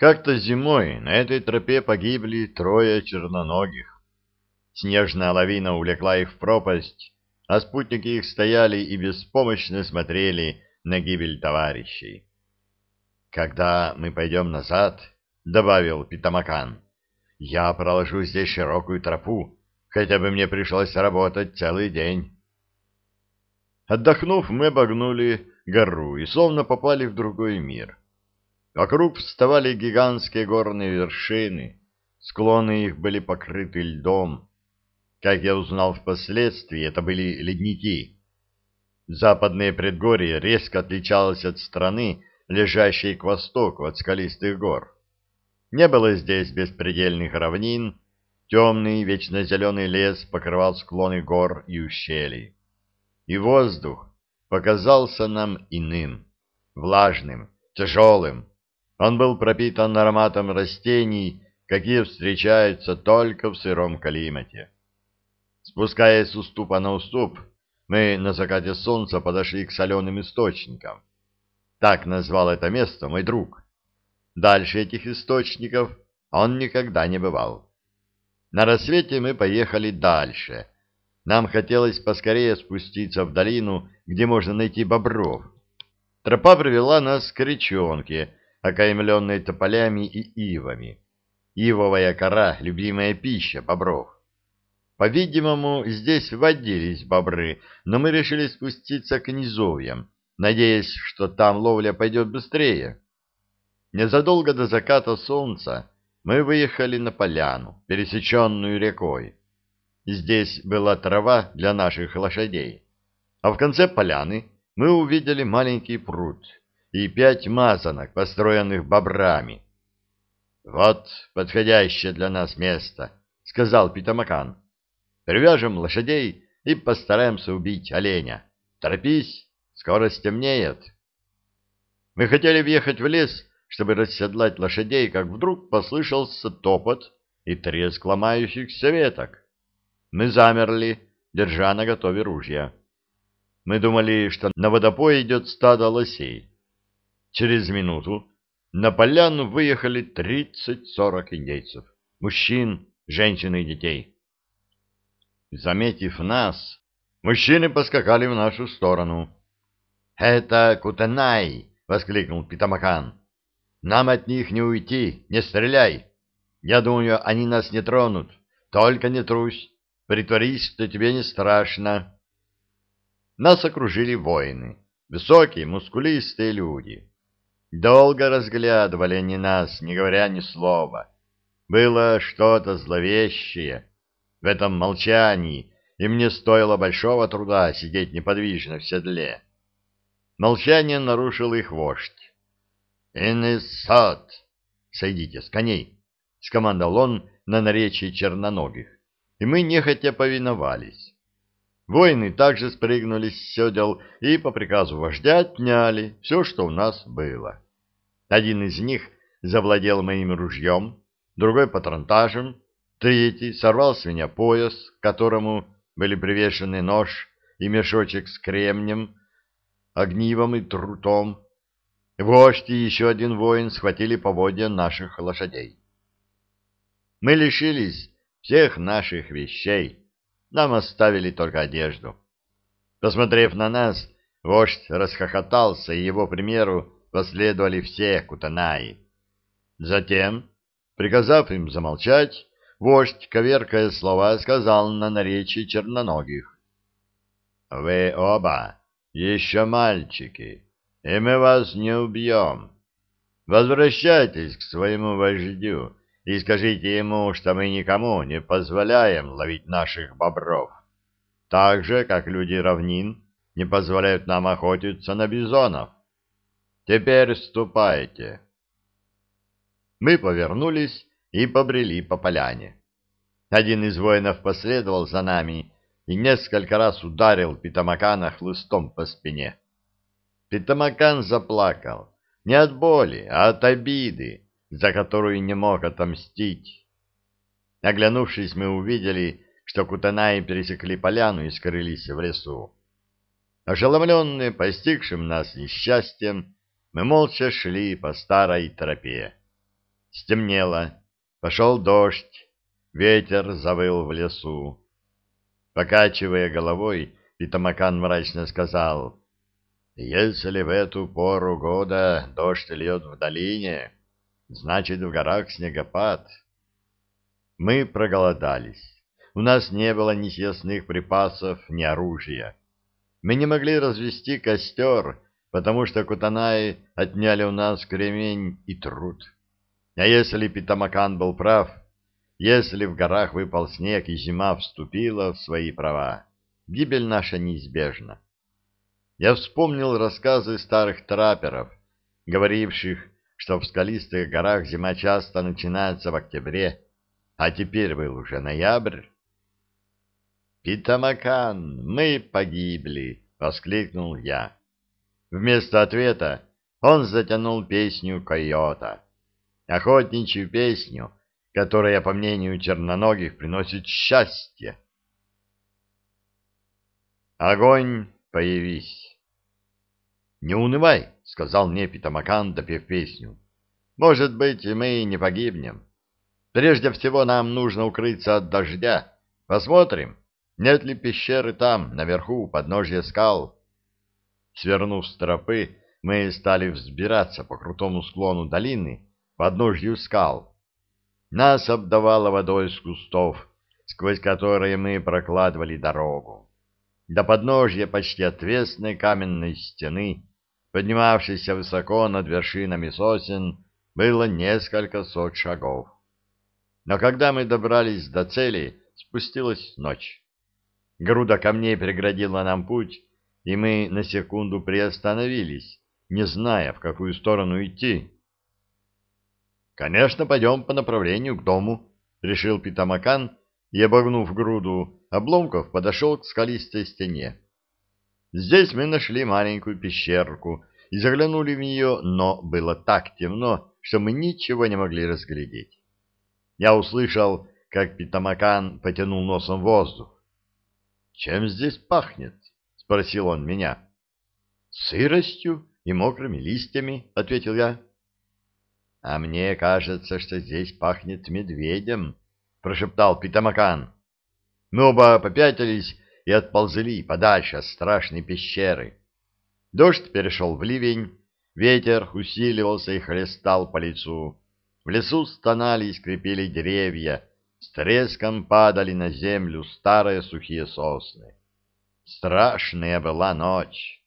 Как-то зимой на этой тропе погибли трое черноногих. Снежная лавина увлекла их в пропасть, а спутники их стояли и беспомощно смотрели на гибель товарищей. «Когда мы пойдем назад», — добавил Питамакан, — «я проложу здесь широкую тропу, хотя бы мне пришлось работать целый день». Отдохнув, мы обогнули гору и словно попали в другой мир. Вокруг вставали гигантские горные вершины, склоны их были покрыты льдом. Как я узнал впоследствии, это были ледники. Западное предгорье резко отличалось от страны, лежащей к востоку от скалистых гор. Не было здесь беспредельных равнин, темный вечно зеленый лес покрывал склоны гор и ущелий. И воздух показался нам иным, влажным, тяжелым, он был пропитан ароматом растений, какие встречаются только в сыром климате. Спускаясь с уступа на уступ, мы на закате солнца подошли к соленым источникам. Так назвал это место мой друг. Дальше этих источников он никогда не бывал. На рассвете мы поехали дальше. Нам хотелось поскорее спуститься в долину, где можно найти бобров. Тропа привела нас к речонке, окаймленной тополями и ивами. Ивовая кора — любимая пища бобров. По-видимому, здесь водились бобры, но мы решили спуститься к низовьям, надеясь, что там ловля пойдет быстрее. Незадолго до заката солнца мы выехали на поляну, пересеченную рекой. Здесь была трава для наших лошадей, а в конце поляны мы увидели маленький пруд — и пять мазанок, построенных бобрами. — Вот подходящее для нас место, — сказал Питамакан. — Привяжем лошадей и постараемся убить оленя. Торопись, скоро стемнеет. Мы хотели въехать в лес, чтобы расседлать лошадей, как вдруг послышался топот и треск ломающихся веток. Мы замерли, держа на готове ружья. Мы думали, что на водопой идет стадо лосей. Через минуту на поляну выехали тридцать-сорок индейцев, мужчин, женщин и детей. Заметив нас, мужчины поскакали в нашу сторону. — Это Кутанай! — воскликнул Питамакан. — Нам от них не уйти, не стреляй. Я думаю, они нас не тронут. Только не трусь, притворись, что тебе не страшно. Нас окружили воины, высокие, мускулистые люди. Долго разглядывали они нас, не говоря ни слова. Было что-то зловещее в этом молчании, и мне стоило большого труда сидеть неподвижно в седле. Молчание нарушил их вождь. «Инессат! Сойдите с коней!» — скомандовал он на наречии черноногих, и мы нехотя повиновались. Воины также спрыгнули с седел и по приказу вождя отняли все, что у нас было. Один из них завладел моим ружьем, другой — патронтажем, третий сорвал с меня пояс, к которому были привешены нож и мешочек с кремнем, огнивом и трутом. Вождь и еще один воин схватили поводья наших лошадей. Мы лишились всех наших вещей, нам оставили только одежду. Посмотрев на нас, вождь расхохотался, и его примеру последовали все кутанаи. Затем, приказав им замолчать, вождь, коверкая слова, сказал на наречии черноногих. — Вы оба еще мальчики, и мы вас не убьем. Возвращайтесь к своему вождю и скажите ему, что мы никому не позволяем ловить наших бобров, так же, как люди равнин не позволяют нам охотиться на бизонов. Теперь ступайте. Мы повернулись и побрели по поляне. Один из воинов последовал за нами и несколько раз ударил Питамакана хлыстом по спине. Питамакан заплакал не от боли, а от обиды, за которую не мог отомстить. Оглянувшись, мы увидели, что кутанаи пересекли поляну и скрылись в лесу. Ошеломленные постигшим нас несчастьем, мы молча шли по старой тропе. Стемнело, пошел дождь, ветер завыл в лесу. Покачивая головой, Питамакан мрачно сказал, «Если в эту пору года дождь льет в долине, значит, в горах снегопад». Мы проголодались. У нас не было ни съестных припасов, ни оружия. Мы не могли развести костер, потому что кутанаи отняли у нас кремень и труд. А если Питамакан был прав, если в горах выпал снег и зима вступила в свои права, гибель наша неизбежна. Я вспомнил рассказы старых траперов, говоривших, что в скалистых горах зима часто начинается в октябре, а теперь был уже ноябрь. «Питамакан, мы погибли!» — воскликнул я. Вместо ответа он затянул песню койота, охотничью песню, которая, по мнению черноногих, приносит счастье. Огонь, появись. Не унывай, сказал мне Питамакан, допев песню. Может быть, мы не погибнем. Прежде всего нам нужно укрыться от дождя. Посмотрим, нет ли пещеры там, наверху, подножья скал. Свернув с тропы, мы стали взбираться по крутому склону долины, подножью скал. Нас обдавало водой с кустов, сквозь которые мы прокладывали дорогу. До подножья почти отвесной каменной стены, поднимавшейся высоко над вершинами сосен, было несколько сот шагов. Но когда мы добрались до цели, спустилась ночь. Груда камней преградила нам путь, и мы на секунду приостановились, не зная, в какую сторону идти. «Конечно, пойдем по направлению к дому», — решил Питамакан, и, обогнув груду обломков, подошел к скалистой стене. Здесь мы нашли маленькую пещерку и заглянули в нее, но было так темно, что мы ничего не могли разглядеть. Я услышал, как Питамакан потянул носом воздух. «Чем здесь пахнет?» — спросил он меня. «Сыростью и мокрыми листьями», — ответил я. «А мне кажется, что здесь пахнет медведем», — прошептал Питамакан. Мы оба попятились и отползли подальше от страшной пещеры. Дождь перешел в ливень, ветер усиливался и хлестал по лицу. В лесу стонали и скрипели деревья, с треском падали на землю старые сухие сосны. Страшная была ночь.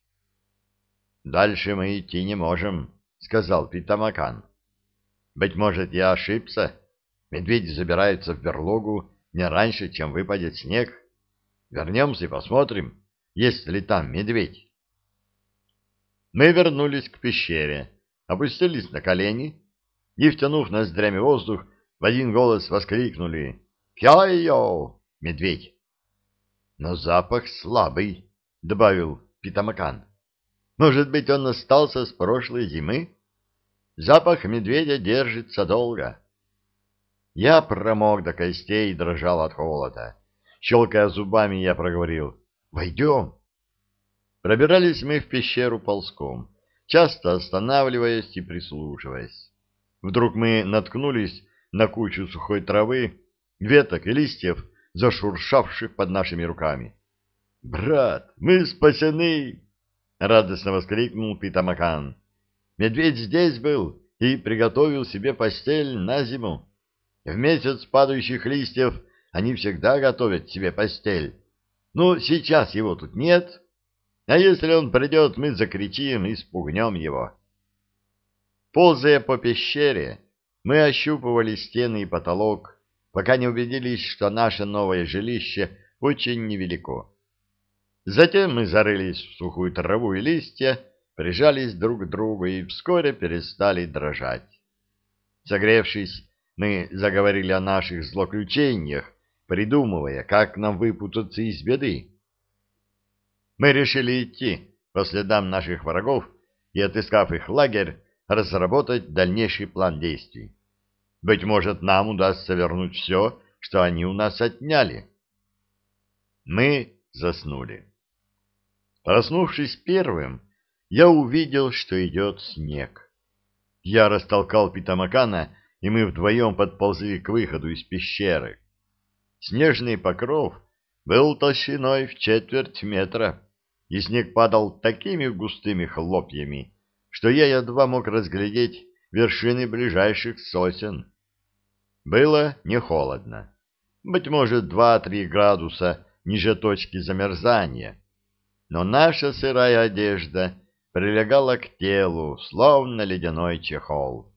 «Дальше мы идти не можем», — сказал Питамакан. «Быть может, я ошибся. Медведи забираются в берлогу не раньше, чем выпадет снег. Вернемся и посмотрим, есть ли там медведь». Мы вернулись к пещере, опустились на колени и, втянув ноздрями воздух, в один голос воскликнули «Кьё-йо! Медведь!» Но запах слабый, — добавил Питамакан. Может быть, он остался с прошлой зимы? Запах медведя держится долго. Я промок до костей и дрожал от холода. Щелкая зубами, я проговорил. «Войдем!» Пробирались мы в пещеру ползком, часто останавливаясь и прислушиваясь. Вдруг мы наткнулись на кучу сухой травы, веток и листьев, зашуршавших под нашими руками. «Брат, мы спасены!» — радостно воскликнул Питамакан. «Медведь здесь был и приготовил себе постель на зиму. В месяц падающих листьев они всегда готовят себе постель. Ну, сейчас его тут нет, а если он придет, мы закричим и спугнем его». Ползая по пещере, мы ощупывали стены и потолок, пока не убедились, что наше новое жилище очень невелико. Затем мы зарылись в сухую траву и листья, прижались друг к другу и вскоре перестали дрожать. Согревшись, мы заговорили о наших злоключениях, придумывая, как нам выпутаться из беды. Мы решили идти по следам наших врагов и, отыскав их лагерь, разработать дальнейший план действий. Быть может, нам удастся вернуть все, что они у нас отняли. Мы заснули. Проснувшись первым, я увидел, что идет снег. Я растолкал Питамакана и мы вдвоем подползли к выходу из пещеры. Снежный покров был толщиной в четверть метра, и снег падал такими густыми хлопьями, что я едва мог разглядеть вершины ближайших сосен. Было не холодно. Быть может, два-три градуса ниже точки замерзания. Но наша сырая одежда прилегала к телу, словно ледяной чехол.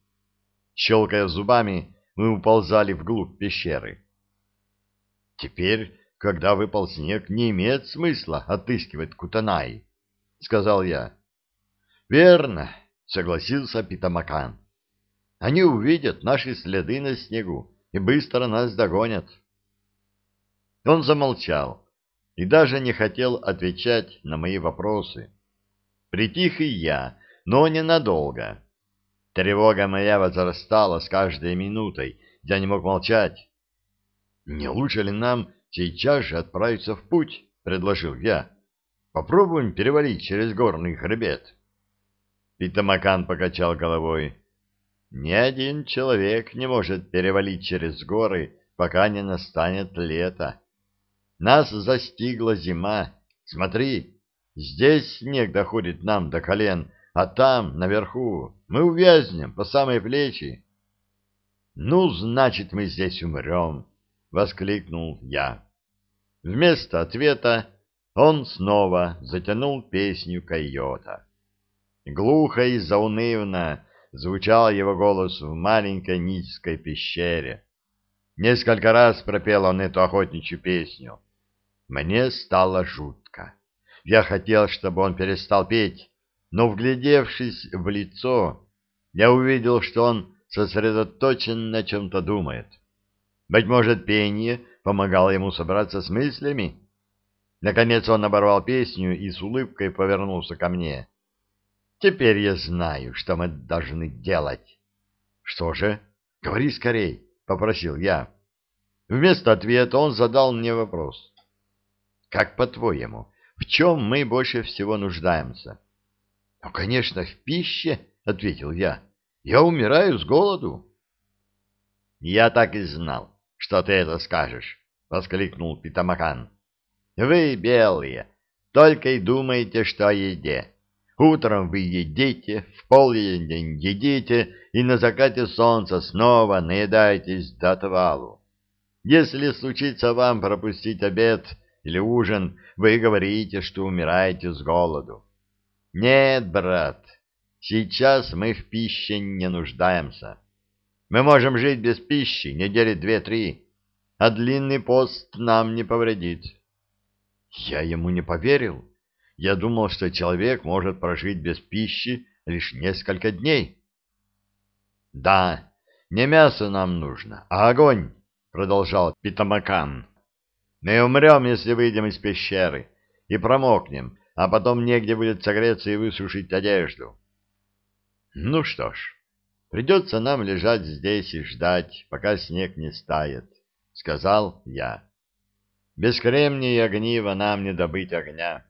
Щелкая зубами, мы уползали вглубь пещеры. «Теперь, когда выпал снег, не имеет смысла отыскивать Кутанай», — сказал я. «Верно», — согласился Питамакан. «Они увидят наши следы на снегу и быстро нас догонят». Он замолчал и даже не хотел отвечать на мои вопросы. Притих и я, но ненадолго. Тревога моя возрастала с каждой минутой, я не мог молчать. «Не лучше ли нам сейчас же отправиться в путь?» — предложил я. «Попробуем перевалить через горный хребет». Питамакан покачал головой. «Ни один человек не может перевалить через горы, пока не настанет лето. Нас застигла зима. Смотри, здесь снег доходит нам до колен, а там, наверху, мы увязнем по самые плечи. «Ну, значит, мы здесь умрем!» — воскликнул я. Вместо ответа он снова затянул песню койота. Глухо и заунывно звучал его голос в маленькой низкой пещере. Несколько раз пропел он эту охотничью песню. Мне стало жутко. Я хотел, чтобы он перестал петь, но, вглядевшись в лицо, я увидел, что он сосредоточен на чем-то думает. Быть может, пение помогало ему собраться с мыслями? Наконец он оборвал песню и с улыбкой повернулся ко мне. «Теперь я знаю, что мы должны делать». «Что же? Говори скорей», — попросил я. Вместо ответа он задал мне вопрос. Как по-твоему, в чем мы больше всего нуждаемся? — Ну, конечно, в пище, — ответил я. — Я умираю с голоду. — Я так и знал, что ты это скажешь, — воскликнул Питамакан. — Вы, белые, только и думаете, что о еде. Утром вы едите, в полдень едите, и на закате солнца снова наедаетесь до отвалу. Если случится вам пропустить обед или ужин, вы говорите, что умираете с голоду. Нет, брат, сейчас мы в пище не нуждаемся. Мы можем жить без пищи недели две-три, а длинный пост нам не повредит. Я ему не поверил. Я думал, что человек может прожить без пищи лишь несколько дней. Да, не мясо нам нужно, а огонь, продолжал Питамакан. Мы умрем, если выйдем из пещеры, и промокнем, а потом негде будет согреться и высушить одежду. Ну что ж, придется нам лежать здесь и ждать, пока снег не стает, — сказал я. Без кремния и огнива нам не добыть огня.